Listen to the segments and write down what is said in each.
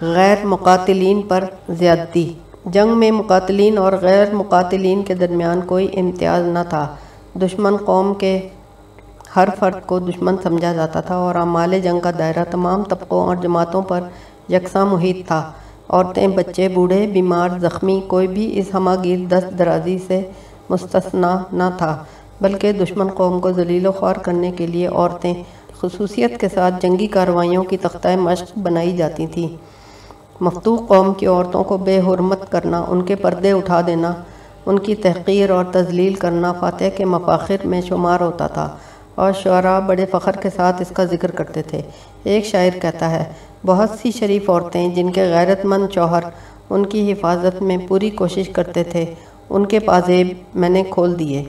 غیر مقاتلین پر زیادتی۔ جنگ میں مقاتلین اور غیر مقاتلین کے درمیان کوئی امتیاز نہ تھا۔ دشمن قوم کے ہر فرد کو دشمن سمجھا جاتا تھا اور اعمال جنگ کا دائرہ تمام طبقوں اور جماعتوں پر یکساں محیط تھا۔ عورتیں، بچے، بوڑھے، بیمار، زخمی، کوئی بھی اس ہماگیر دست درازی سے مستثنا نہ تھا، بلکہ دشمن قوم کو ذلیل و خوار کرنے کے لیے عورتیں خصوصیت کے ساتھ جنگی کارروائیوں کی تختہ مشق بنائی جاتی تھیں۔ مفتوح قوم کی عورتوں کو بے حرمت کرنا، ان کے پردے اٹھا دینا، ان کی تحقیر اور تزلیل کرنا فاتح کے مفاخر میں شمار ہوتا تھا۔ اور شعراء بڑے فخر کے ساتھ اس کا ذکر کرتے تھے۔ ایک شاعر کہتا ہے، بہت سی شریف عورتیں جن کے غیرت مند شوہر ان کی حفاظت میں پوری کوشش کرتے تھے، ان کے پازیب میں نے کھول دیے۔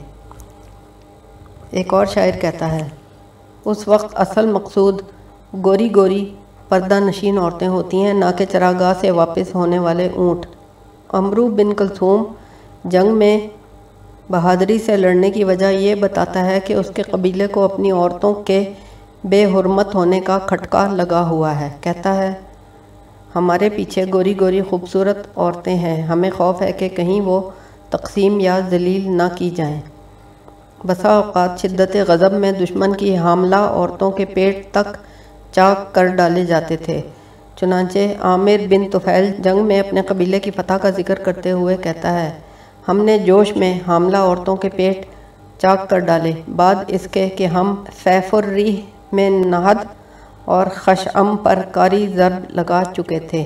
ایک اور شاعر کہتا ہے، اس وقت اصل مقصود گوری گوری پردہ نشین عورتیں ہوتی ہیں، نہ کہ چراگاہ سے واپس ہونے والے اونٹ۔ امرو بن کلثوم جنگ میں بہادری سے لڑنے کی وجہ یہ بتاتا ہے کہ اس کے قبیلے کو اپنی عورتوں کے بے حرمت ہونے کا کھٹکا لگا ہوا ہے۔ کہتا ہے، ہمارے پیچھے گوری گوری خوبصورت عورتیں ہیں، ہمیں خوف ہے کہ کہیں وہ تقسیم یا ذلیل نہ کی جائیں۔ بسا اوقات شدت غضب میں دشمن کی حاملہ عورتوں کے پیٹ تک چاک کر ڈالے جاتے تھے۔ چنانچہ عامر بن طفیل جنگ میں اپنے قبیلے کی فتح کا ذکر کرتے ہوئے کہتا ہے، ہم نے جوش میں حاملہ عورتوں کے پیٹ چاک کر ڈالے، بعد اس کے کہ ہم فیف الریح میں نہد اور خشعم پر کاری ضرب لگا چکے تھے۔